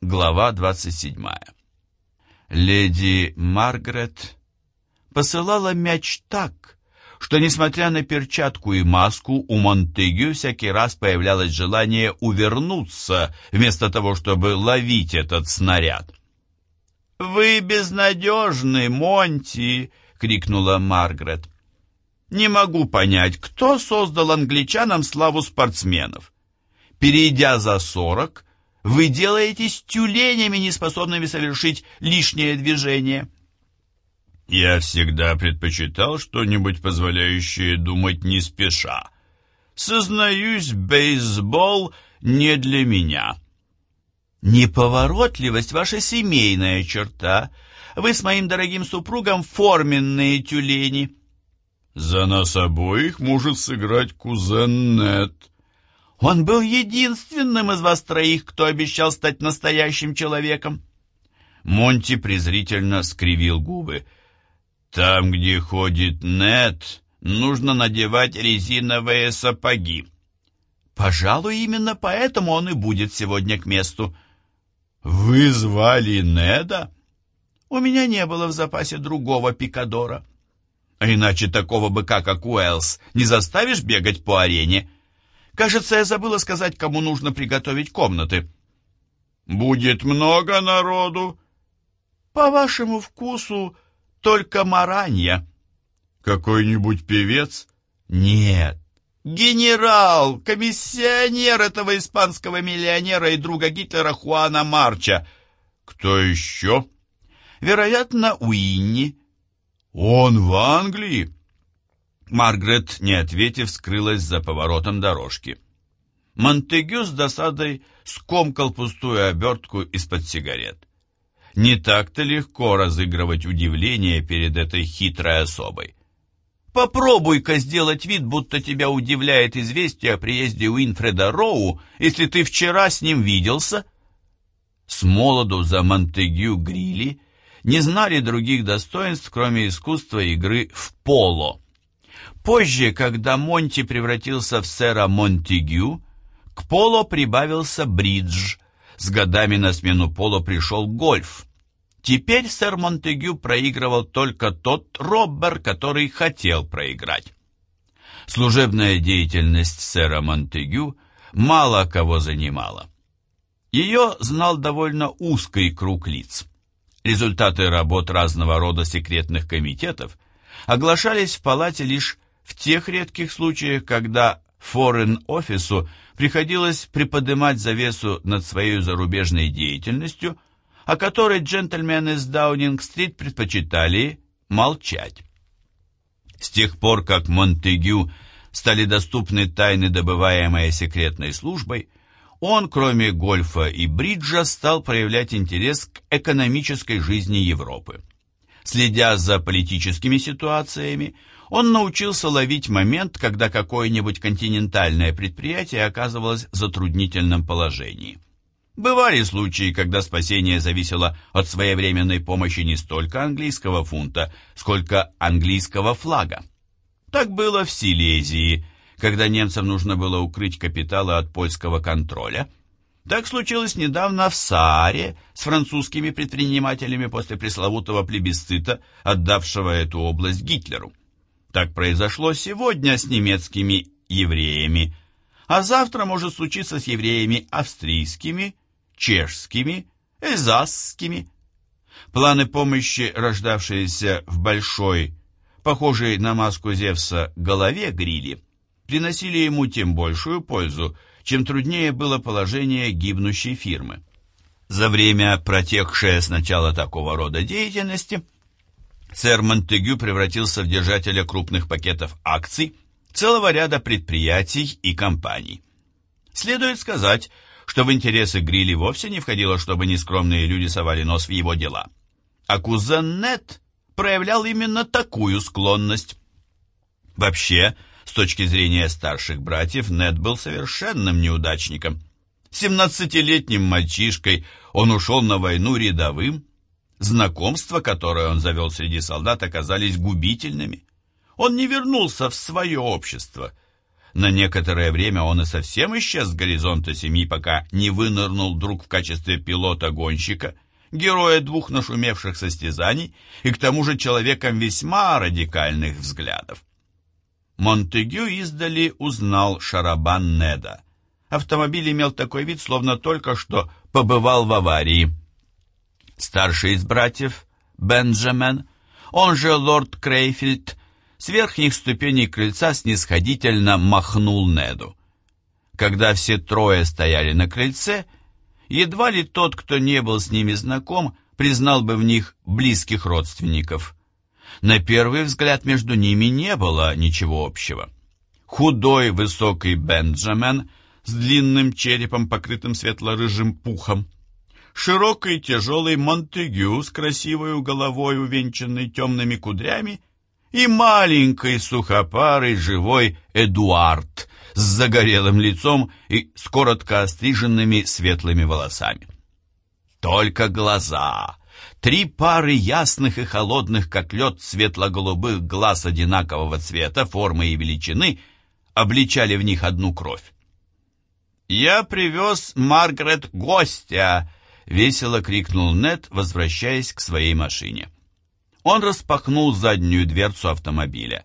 Глава 27. Леди Маргарет посылала мяч так, что, несмотря на перчатку и маску, у Монтегю всякий раз появлялось желание увернуться, вместо того, чтобы ловить этот снаряд. «Вы безнадежны, Монти!» — крикнула Маргарет. «Не могу понять, кто создал англичанам славу спортсменов. Перейдя за сорок, вы делаетесь тюленями, неспособными совершить лишнее движение». «Я всегда предпочитал что-нибудь, позволяющее думать не спеша. Сознаюсь, бейсбол не для меня». «Неповоротливость — ваша семейная черта. Вы с моим дорогим супругом форменные тюлени». «За нас обоих может сыграть кузен Нет». Он был единственным из вас троих, кто обещал стать настоящим человеком. Монти презрительно скривил губы. Там, где ходит Нет, нужно надевать резиновые сапоги. Пожалуй, именно поэтому он и будет сегодня к месту. Вы звали Неда? У меня не было в запасе другого пикадора. А иначе такого быка, как Уэллс, не заставишь бегать по арене. Кажется, я забыла сказать, кому нужно приготовить комнаты. Будет много народу. По вашему вкусу только маранья. Какой-нибудь певец? Нет. Генерал, комиссионер этого испанского миллионера и друга Гитлера Хуана Марча. Кто еще? Вероятно, Уинни. Он в Англии? Маргарет, не ответив, скрылась за поворотом дорожки. Монтегю с досадой скомкал пустую обертку из-под сигарет. Не так-то легко разыгрывать удивление перед этой хитрой особой. Попробуй-ка сделать вид, будто тебя удивляет известие о приезде Уинфреда Роу, если ты вчера с ним виделся. С молоду за Монтегю Грилли не знали других достоинств, кроме искусства игры в поло. Позже, когда Монти превратился в сэра Монтегю, к поло прибавился бридж. С годами на смену поло пришел гольф. Теперь сэр Монтегю проигрывал только тот роббер, который хотел проиграть. Служебная деятельность сэра Монтегю мало кого занимала. Ее знал довольно узкий круг лиц. Результаты работ разного рода секретных комитетов оглашались в палате лишь в тех редких случаях, когда форен-офису приходилось приподнимать завесу над своей зарубежной деятельностью, о которой джентльмены с Даунинг-стрит предпочитали молчать. С тех пор, как Монтегю стали доступны тайны, добываемые секретной службой, он, кроме гольфа и бриджа, стал проявлять интерес к экономической жизни Европы. Следя за политическими ситуациями, он научился ловить момент, когда какое-нибудь континентальное предприятие оказывалось в затруднительном положении. Бывали случаи, когда спасение зависело от своевременной помощи не столько английского фунта, сколько английского флага. Так было в Силезии, когда немцам нужно было укрыть капиталы от польского контроля. Так случилось недавно в Сааре с французскими предпринимателями после пресловутого плебисцита, отдавшего эту область Гитлеру. Так произошло сегодня с немецкими евреями, а завтра может случиться с евреями австрийскими, чешскими, эльзасскими. Планы помощи, рождавшиеся в большой, похожей на маску Зевса, голове Грили, приносили ему тем большую пользу, чем труднее было положение гибнущей фирмы. За время, протекшее с начала такого рода деятельности, сэр Монтегю превратился в держателя крупных пакетов акций целого ряда предприятий и компаний. Следует сказать, что в интересы Грилли вовсе не входило, чтобы нескромные люди совали нос в его дела. А кузен Нет проявлял именно такую склонность. Вообще, с точки зрения старших братьев, Нет был совершенным неудачником. Семнадцатилетним мальчишкой он ушел на войну рядовым, Знакомства, которые он завел среди солдат, оказались губительными. Он не вернулся в свое общество. На некоторое время он и совсем исчез с горизонта семьи, пока не вынырнул вдруг в качестве пилота-гонщика, героя двух нашумевших состязаний и к тому же человеком весьма радикальных взглядов. Монтегю издали узнал Шарабан Неда. Автомобиль имел такой вид, словно только что побывал в аварии. Старший из братьев, Бенджамен, он же лорд Крейфильд, с верхних ступеней крыльца снисходительно махнул Неду. Когда все трое стояли на крыльце, едва ли тот, кто не был с ними знаком, признал бы в них близких родственников. На первый взгляд между ними не было ничего общего. Худой, высокий Бенджамен с длинным черепом, покрытым светло-рыжим пухом, широкий тяжелый Монтегю с красивой головой, увенчанной темными кудрями, и маленький сухопарый живой Эдуард с загорелым лицом и с коротко остриженными светлыми волосами. Только глаза, три пары ясных и холодных, как лед, светло-голубых глаз одинакового цвета, формы и величины, обличали в них одну кровь. «Я привез Маргарет гостя!» — весело крикнул Нед, возвращаясь к своей машине. Он распахнул заднюю дверцу автомобиля.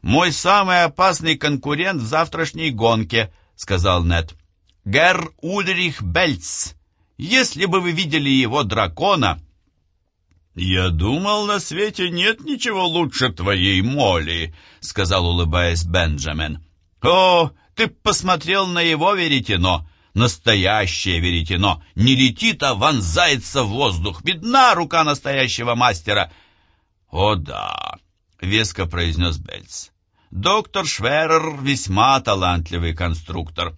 «Мой самый опасный конкурент в завтрашней гонке», — сказал Нед. «Герр Ульрих Бельц. Если бы вы видели его дракона...» «Я думал, на свете нет ничего лучше твоей Молли», — сказал, улыбаясь Бенджамин. «О, ты посмотрел на его веретено!» Настоящее веретено не летит, а вонзается в воздух. Видна рука настоящего мастера. «О да», — веско произнес Бельц. «Доктор Шверер весьма талантливый конструктор».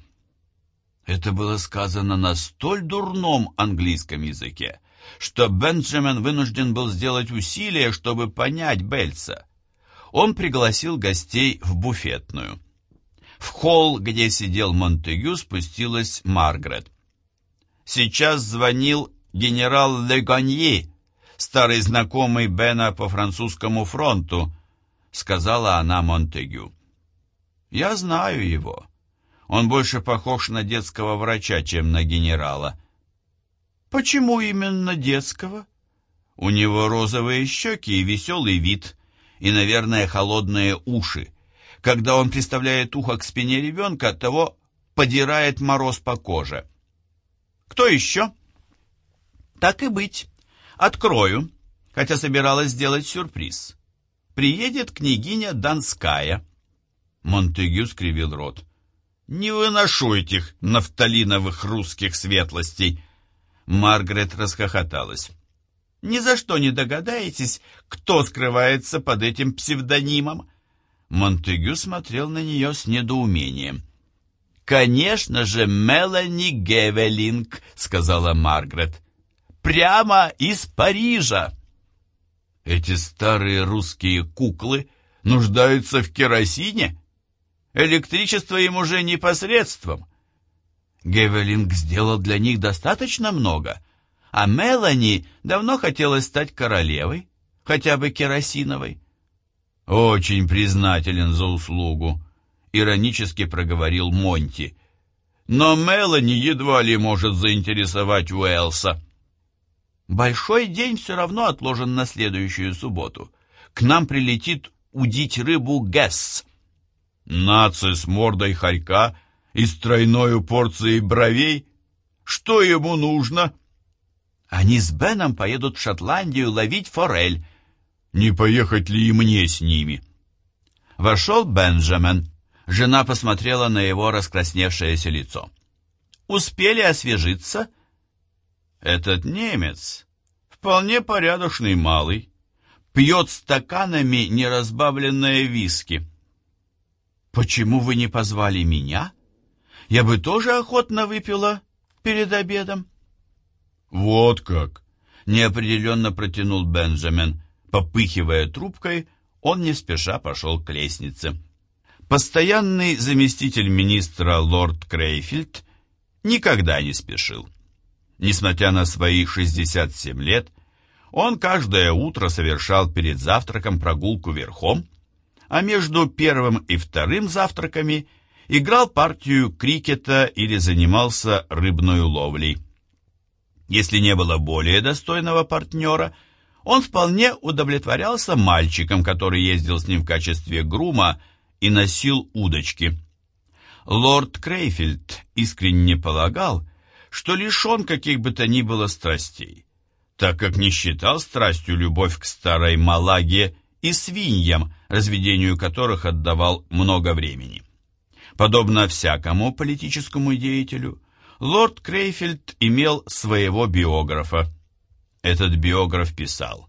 Это было сказано на столь дурном английском языке, что Бенджамин вынужден был сделать усилие, чтобы понять Бельца. Он пригласил гостей в буфетную. В холл, где сидел Монтегю, спустилась Маргарет. Сейчас звонил генерал Леганье, старый знакомый Бена по французскому фронту», — сказала она Монтегю. «Я знаю его. Он больше похож на детского врача, чем на генерала». «Почему именно детского?» «У него розовые щеки и веселый вид, и, наверное, холодные уши. Когда он приставляет ухо к спине ребенка, того подирает мороз по коже». «Кто еще?» «Так и быть». Открою, хотя собиралась сделать сюрприз. Приедет княгиня Донская. Монтегю скривил рот. Не выношу этих нафталиновых русских светлостей. Маргарет расхохоталась. Ни за что не догадаетесь, кто скрывается под этим псевдонимом. Монтегю смотрел на нее с недоумением. «Конечно же, Мелани Гевелинг», — сказала Маргарет прямо из Парижа. Эти старые русские куклы нуждаются в керосине. Электричество им уже непосредством. Гевелинг сделал для них достаточно много, а Мелани давно хотела стать королевой, хотя бы керосиновой. «Очень признателен за услугу», — иронически проговорил Монти. «Но Мелани едва ли может заинтересовать Уэлса». Большой день все равно отложен на следующую субботу. К нам прилетит удить рыбу Гесс. Нация с мордой хорька и с тройною порцией бровей? Что ему нужно? Они с Беном поедут в Шотландию ловить форель. Не поехать ли и мне с ними? Вошел Бенджамен. Жена посмотрела на его раскрасневшееся лицо. «Успели освежиться?» Этот немец вполне порядочный малый, пьет стаканами неразбавленное виски. Почему вы не позвали меня? Я бы тоже охотно выпила перед обедом. Вот как! Неопределенно протянул Бенджамин. Попыхивая трубкой, он не спеша пошел к лестнице. Постоянный заместитель министра лорд Крейфилд никогда не спешил. Несмотря на свои 67 лет, он каждое утро совершал перед завтраком прогулку верхом, а между первым и вторым завтраками играл партию крикета или занимался рыбной ловлей. Если не было более достойного партнера, он вполне удовлетворялся мальчиком, который ездил с ним в качестве грума и носил удочки. Лорд Крейфилд искренне полагал, что лишен каких бы то ни было страстей, так как не считал страстью любовь к старой Малаге и свиньям, разведению которых отдавал много времени. Подобно всякому политическому деятелю, лорд Крейфилд имел своего биографа. Этот биограф писал.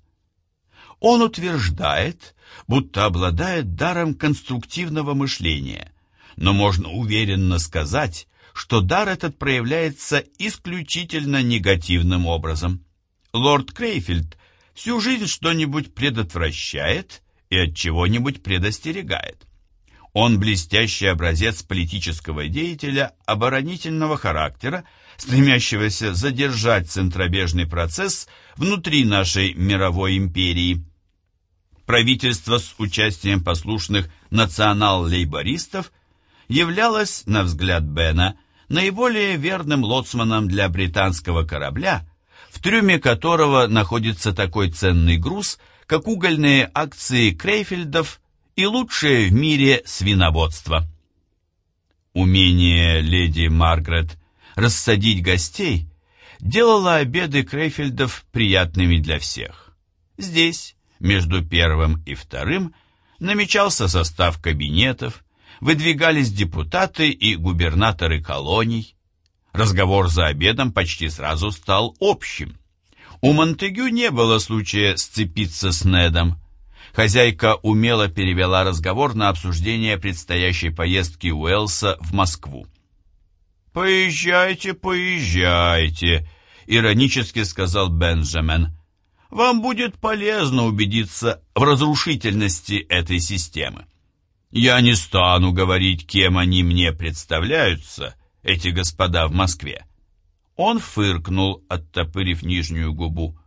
Он утверждает, будто обладает даром конструктивного мышления, но можно уверенно сказать, что дар этот проявляется исключительно негативным образом. Лорд Крейфилд всю жизнь что-нибудь предотвращает и от чего-нибудь предостерегает. Он блестящий образец политического деятеля оборонительного характера, стремящегося задержать центробежный процесс внутри нашей мировой империи. Правительство с участием послушных национал-лейбористов являлось, на взгляд Бена, наиболее верным лоцманом для британского корабля, в трюме которого находится такой ценный груз, как угольные акции Крейфельдов и лучшее в мире свиноводство. Умение леди Маргарет рассадить гостей делало обеды Крейфельдов приятными для всех. Здесь, между первым и вторым, намечался состав кабинетов, выдвигались депутаты и губернаторы колоний. Разговор за обедом почти сразу стал общим. У Монтегю не было случая сцепиться с Недом. Хозяйка умело перевела разговор на обсуждение предстоящей поездки Уэлса в Москву. «Поезжайте, поезжайте», — иронически сказал Бенджамен. «Вам будет полезно убедиться в разрушительности этой системы. Я не стану говорить, кем они мне представляются, эти господа в Москве». Он фыркнул, оттопырив нижнюю губу.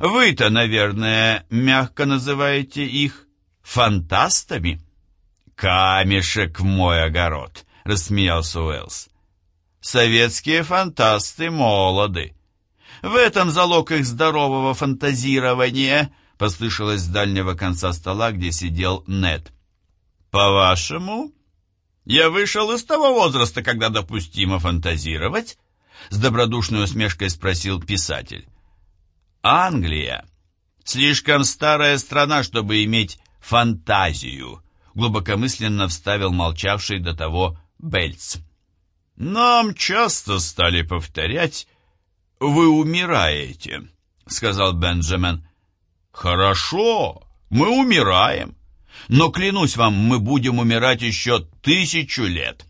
Вы-то, наверное, мягко называете их фантастами? Камешек в мой огород, рассмеялся Уэллс. Советские фантасты молоды. В этом залог их здорового фантазирования, послышалось с дальнего конца стола, где сидел Нед. По-вашему, я вышел из того возраста, когда допустимо фантазировать? С добродушной усмешкой спросил писатель. Англия слишком старая страна, чтобы иметь фантазию, глубокомысленно вставил молчавший до того Бельц. Нам часто стали повторять «Вы умираете», — сказал Бенджамин. «Хорошо, мы умираем, но, клянусь вам, мы будем умирать еще тысячу лет.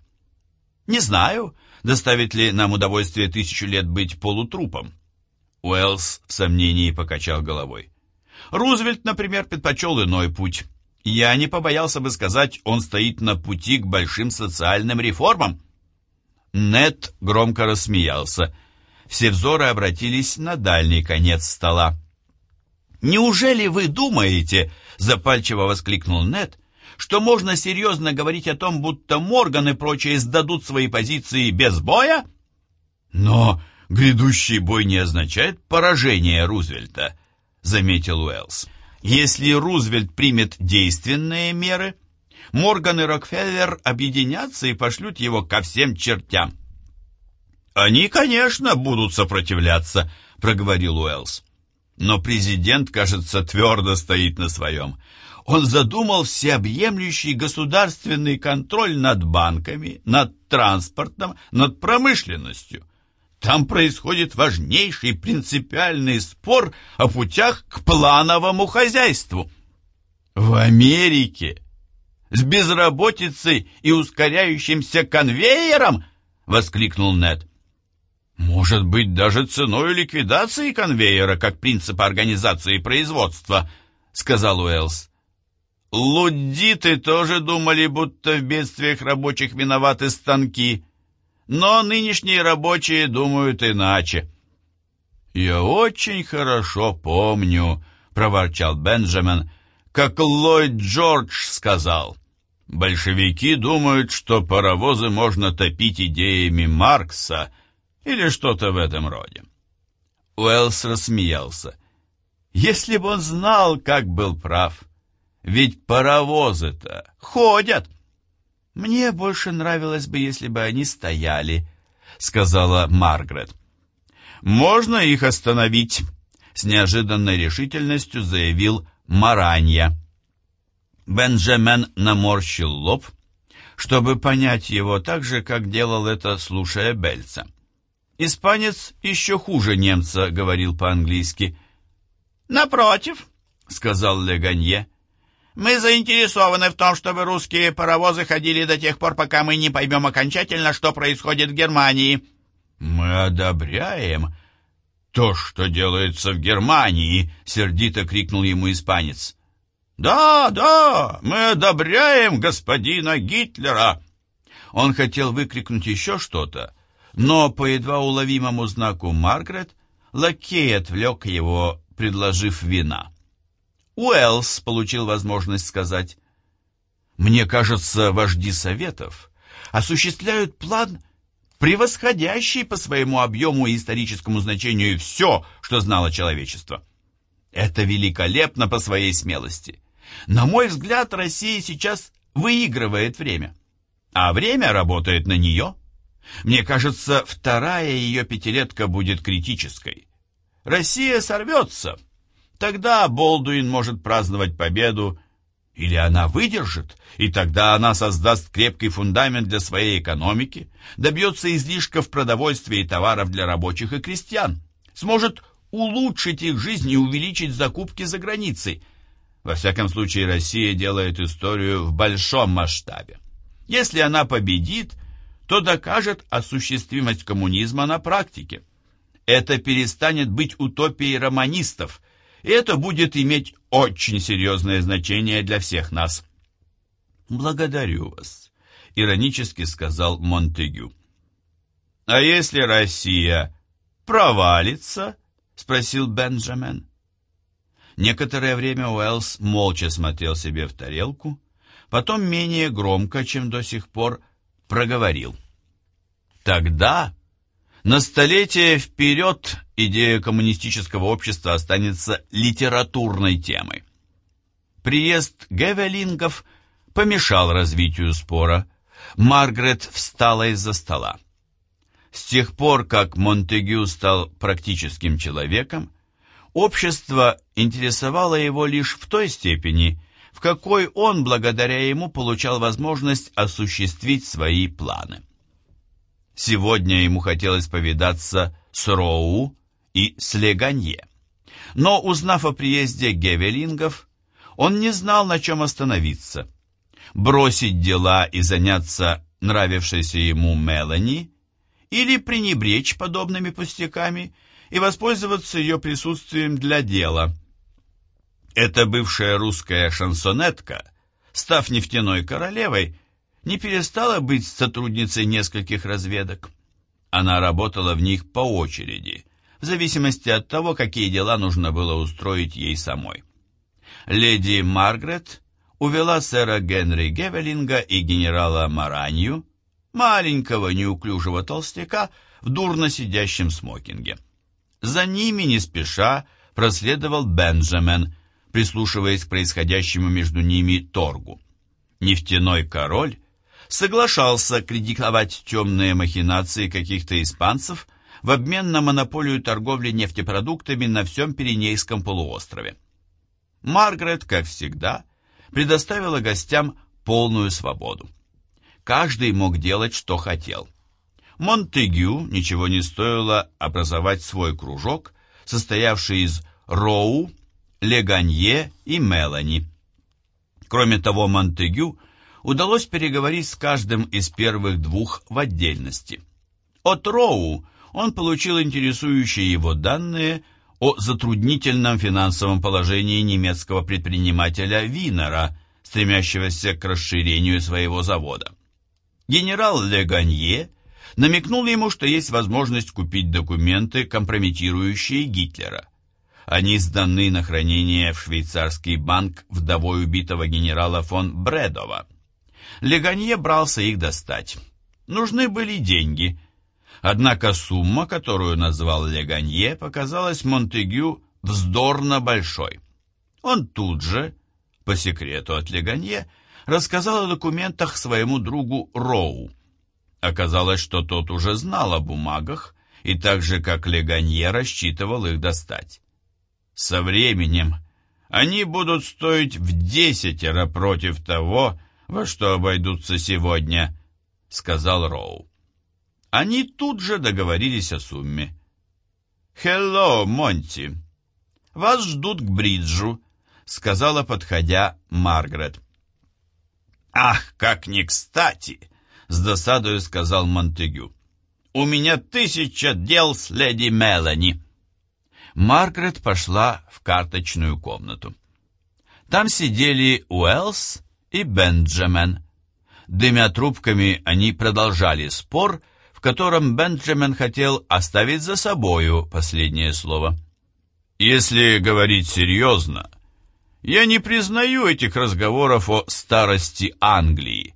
Не знаю, доставит ли нам удовольствие тысячу лет быть полутрупом. Уэллс в сомнении покачал головой. Рузвельт, например, предпочел иной путь. Я не побоялся бы сказать, он стоит на пути к большим социальным реформам. Нет громко рассмеялся. Все взоры обратились на дальний конец стола. «Неужели вы думаете, — запальчиво воскликнул Нет, — что можно серьезно говорить о том, будто Морган и прочие сдадут свои позиции без боя? Но «Грядущий бой не означает поражение Рузвельта», — заметил Уэллс. «Если Рузвельт примет действенные меры, Морган и Рокфеллер объединятся и пошлют его ко всем чертям». «Они, конечно, будут сопротивляться», — проговорил Уэллс. Но президент, кажется, твердо стоит на своем. Он задумал всеобъемлющий государственный контроль над банками, над транспортом, над промышленностью. Там происходит важнейший принципиальный спор о путях к плановому хозяйству. В Америке с безработицей и ускоряющимся конвейером, воскликнул Нед. Может быть, даже ценой ликвидации конвейера как принципа организации производства, сказал Уэллс. Луддиты тоже думали, будто в бедствиях рабочих виноваты станки, но нынешние рабочие думают иначе. «Я очень хорошо помню», — проворчал Бенджамин, «как Ллойд Джордж сказал, Большевики думают, что паровозы можно топить идеями Маркса или что-то в этом роде. Уэллс рассмеялся. Если бы он знал, как был прав. Ведь паровозы-то ходят. Мне больше нравилось бы, если бы они стояли, сказала Маргарет. Можно их остановить, с неожиданной решительностью заявил Маранья. Бенджамен наморщил лоб, чтобы понять его так же, как делал это, слушая Бельца. «Испанец еще хуже немца», — говорил по-английски. «Напротив», — сказал Леганье, — «мы заинтересованы в том, чтобы русские паровозы ходили до тех пор, пока мы не поймем окончательно, что происходит в Германии». «Мы одобряем то, что делается в Германии», — сердито крикнул ему испанец. «Да, да, мы одобряем господина Гитлера!» Он хотел выкрикнуть еще что-то, но по едва уловимому знаку Маргарет лакей отвлек его, предложив вина. Уэллс получил возможность сказать, «Мне кажется, вожди Советов осуществляют план, превосходящий по своему объему и историческому значению все, что знало человечество. Это великолепно по своей смелости». На мой взгляд, Россия сейчас выигрывает время, а время работает на нее. Мне кажется, вторая ее пятилетка будет критической. Россия сорвется. Тогда Болдуин может праздновать победу, или она выдержит, и тогда она создаст крепкий фундамент для своей экономики, добьется излишков продовольствия и товаров для рабочих и крестьян, сможет улучшить их жизнь и увеличить закупки за границей – во всяком случае, Россия делает историю в большом масштабе. Если она победит, то докажет осуществимость коммунизма на практике. Это перестанет быть утопией романистов, и это будет иметь очень серьезное значение для всех нас. «Благодарю вас», — иронически сказал Монтегю. «А если Россия провалится?» — спросил Бенджамен. Некоторое время Уэллс молча смотрел себе в тарелку, потом менее громко, чем до сих пор, проговорил. Тогда на столетие вперед идея коммунистического общества останется литературной темой. Приезд Гевелингов помешал развитию спора. Маргарет встала из-за стола. С тех пор, как Монтегю стал практическим человеком, Общество интересовало его лишь в той степени, в какой он, благодаря ему, получал возможность осуществить свои планы. Сегодня ему хотелось повидаться с Роу и с Леганье. Но, узнав о приезде Гевелингов, он не знал, на чем остановиться. Бросить дела и заняться нравившейся ему Мелани или пренебречь подобными пустяками – и воспользоваться ее присутствием для дела. Эта бывшая русская шансонетка, став нефтяной королевой, не перестала быть сотрудницей нескольких разведок. Она работала в них по очереди, в зависимости от того, какие дела нужно было устроить ей самой. Леди Маргарет увела сэра Генри Гевелинга и генерала Маранью, маленького неуклюжего толстяка, в дурно сидящем смокинге. За ними не спеша проследовал Бенджамен, прислушиваясь к происходящему между ними торгу. Нефтяной король соглашался критиковать темные махинации каких-то испанцев в обмен на монополию торговли нефтепродуктами на всем Пиренейском полуострове. Маргарет, как всегда, предоставила гостям полную свободу. Каждый мог делать, что хотел – Монтегю ничего не стоило образовать свой кружок, состоявший из Роу, Леганье и Мелани. Кроме того, Монтегю удалось переговорить с каждым из первых двух в отдельности. От Роу он получил интересующие его данные о затруднительном финансовом положении немецкого предпринимателя Винера, стремящегося к расширению своего завода. Генерал Леганье намекнул ему, что есть возможность купить документы, компрометирующие Гитлера. Они сданы на хранение в швейцарский банк вдовой убитого генерала фон Бредова. Леганье брался их достать. Нужны были деньги. Однако сумма, которую назвал Леганье, показалась Монтегю вздорно большой. Он тут же, по секрету от Леганье, рассказал о документах своему другу Роу. Оказалось, что тот уже знал о бумагах и так же, как Леганье, рассчитывал их достать. Со временем они будут стоить в десятеро против того, во что обойдутся сегодня, — сказал Роу. Они тут же договорились о сумме. «Хелло, Монти! Вас ждут к бриджу», — сказала, подходя Маргарет. «Ах, как не кстати!» — с досадою сказал Монтегю. «У меня тысяча дел с леди Мелани». Маргарет пошла в карточную комнату. Там сидели Уэллс и Бенджамен. Дымя трубками, они продолжали спор, в котором Бенджамен хотел оставить за собою последнее слово. «Если говорить серьезно, я не признаю этих разговоров о старости Англии.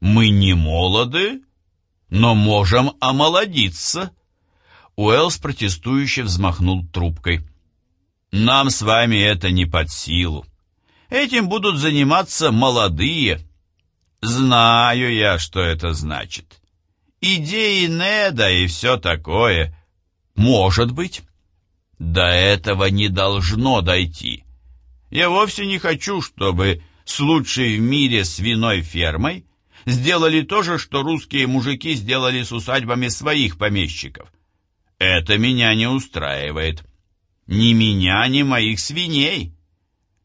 Мы не молоды, но можем омолодиться». Уэллс протестующе взмахнул трубкой. «Нам с вами это не под силу. Этим будут заниматься молодые. Знаю я, что это значит. Идеи Неда и все такое. Может быть. До этого не должно дойти. Я вовсе не хочу, чтобы с лучшей в мире свиной фермой сделали то же, что русские мужики сделали с усадьбами своих помещиков. Это меня не устраивает. Ни меня, ни моих свиней.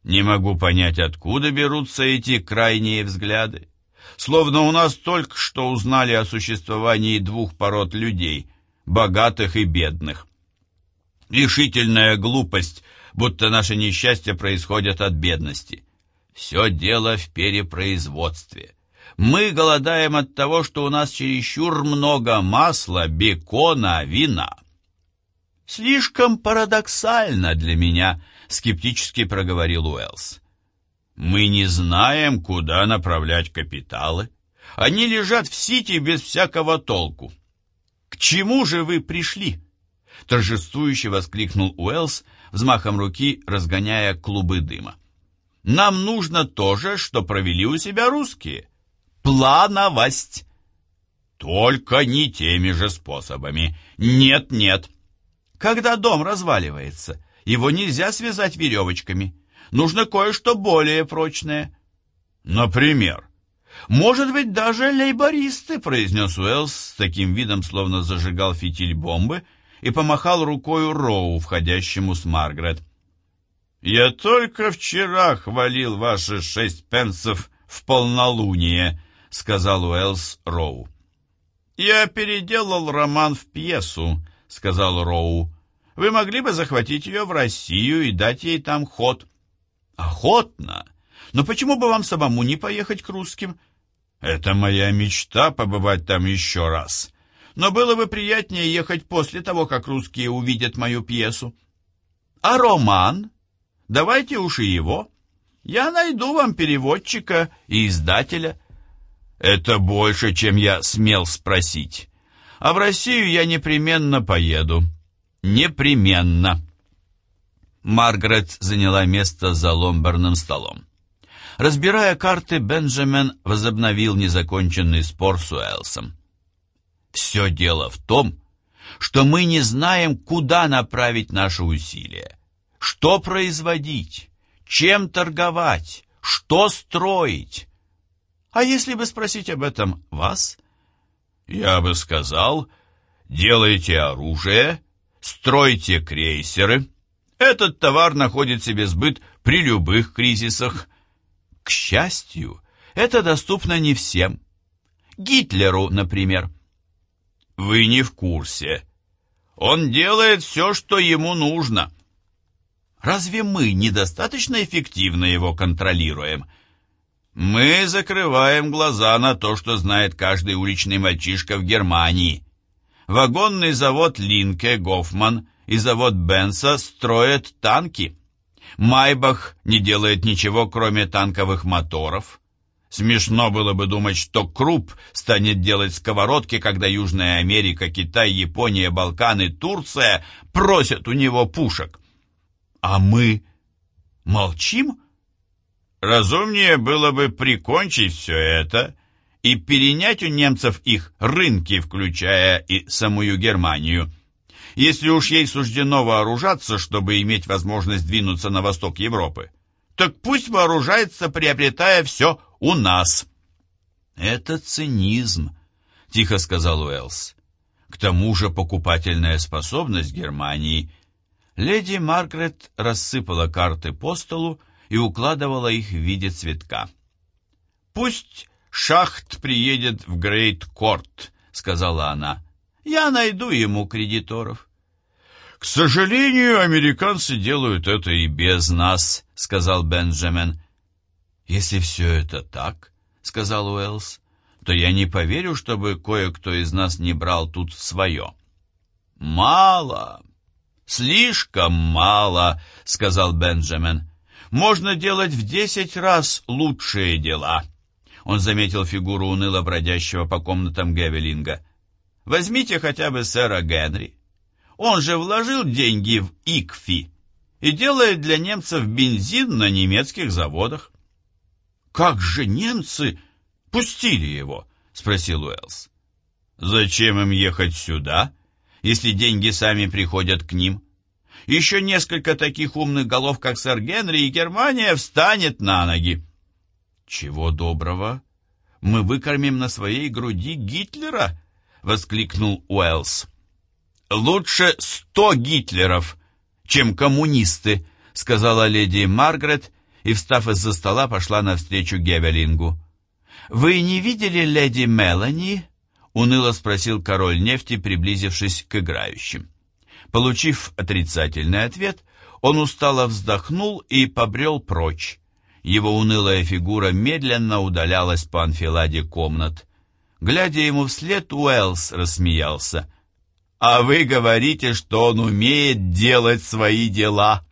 Не могу понять, откуда берутся эти крайние взгляды. Словно у нас только что узнали о существовании двух пород людей, богатых и бедных. Решительная глупость, будто наше несчастье происходит от бедности. Все дело в перепроизводстве. Мы голодаем от того, что у нас чересчур много масла, бекона, вина. Слишком парадоксально для меня, скептически проговорил Уэллс. Мы не знаем, куда направлять капиталы. Они лежат в Сити без всякого толку. К чему же вы пришли? Торжествующе воскликнул Уэллс, взмахом руки разгоняя клубы дыма. Нам нужно то же, что провели у себя русские. Плановость. Только не теми же способами. Нет, нет. Когда дом разваливается, его нельзя связать веревочками. Нужно кое-что более прочное. Например, может быть, даже лейбористы, произнес Уэллс с таким видом, словно зажигал фитиль бомбы, и помахал рукою Роу, входящему с Маргарет. «Я только вчера хвалил ваши шесть пенсов в полнолуние», — сказал Уэллс Роу. «Я переделал роман в пьесу», — сказал Роу. «Вы могли бы захватить ее в Россию и дать ей там ход». «Охотно! Но почему бы вам самому не поехать к русским?» «Это моя мечта побывать там еще раз. Но было бы приятнее ехать после того, как русские увидят мою пьесу». «А роман? Давайте уж и его. Я найду вам переводчика и издателя». Это больше, чем я смел спросить. А в Россию я непременно поеду. Непременно. Маргарет заняла место за ломбарным столом. Разбирая карты, Бенджамин возобновил незаконченный спор с Уэлсом. «Все дело в том, что мы не знаем, куда направить наши усилия, что производить, чем торговать, что строить. А если бы спросить об этом вас? Я бы сказал, делайте оружие, стройте крейсеры. Этот товар находит себе сбыт при любых кризисах. К счастью, это доступно не всем. Гитлеру, например. Вы не в курсе. Он делает все, что ему нужно. Разве мы недостаточно эффективно его контролируем? — мы закрываем глаза на то, что знает каждый уличный мальчишка в Германии. Вагонный завод Линке, Гофман и завод Бенса строят танки. Майбах не делает ничего, кроме танковых моторов. Смешно было бы думать, что Круп станет делать сковородки, когда Южная Америка, Китай, Япония, Балканы, Турция просят у него пушек. А мы молчим? Разумнее было бы прикончить все это и перенять у немцев их рынки, включая и самую Германию. Если уж ей суждено вооружаться, чтобы иметь возможность двинуться на восток Европы, так пусть вооружается, приобретая все у нас. Это цинизм, тихо сказал Уэллс. К тому же покупательная способность Германии. Леди Маргарет рассыпала карты по столу и укладывала их в виде цветка. «Пусть Шахт приедет в Грейт-Корт», — сказала она. «Я найду ему кредиторов». «К сожалению, американцы делают это и без нас», — сказал Бенджамин. «Если все это так, — сказал Уэллс, — то я не поверю, чтобы кое-кто из нас не брал тут свое». «Мало, слишком мало», — сказал Бенджамин. «Можно делать в десять раз лучшие дела». Он заметил фигуру уныло бродящего по комнатам Гевелинга. «Возьмите хотя бы сэра Генри. Он же вложил деньги в ИКФИ и делает для немцев бензин на немецких заводах. «Как же немцы пустили его?» — спросил Уэллс. «Зачем им ехать сюда, если деньги сами приходят к ним? Еще несколько таких умных голов, как сэр Генри, и Германия встанет на ноги». «Чего доброго? Мы выкормим на своей груди Гитлера!» — воскликнул Уэллс. «Лучше сто Гитлеров, чем коммунисты», — сказала леди Маргарет, и, встав из-за стола, пошла навстречу Гевелингу. «Вы не видели леди Мелани?» — уныло спросил король нефти, приблизившись к играющим. Получив отрицательный ответ, он устало вздохнул и побрел прочь. Его унылая фигура медленно удалялась по анфиладе комнат. Глядя ему вслед, Уэллс рассмеялся. «А вы говорите, что он умеет делать свои дела!»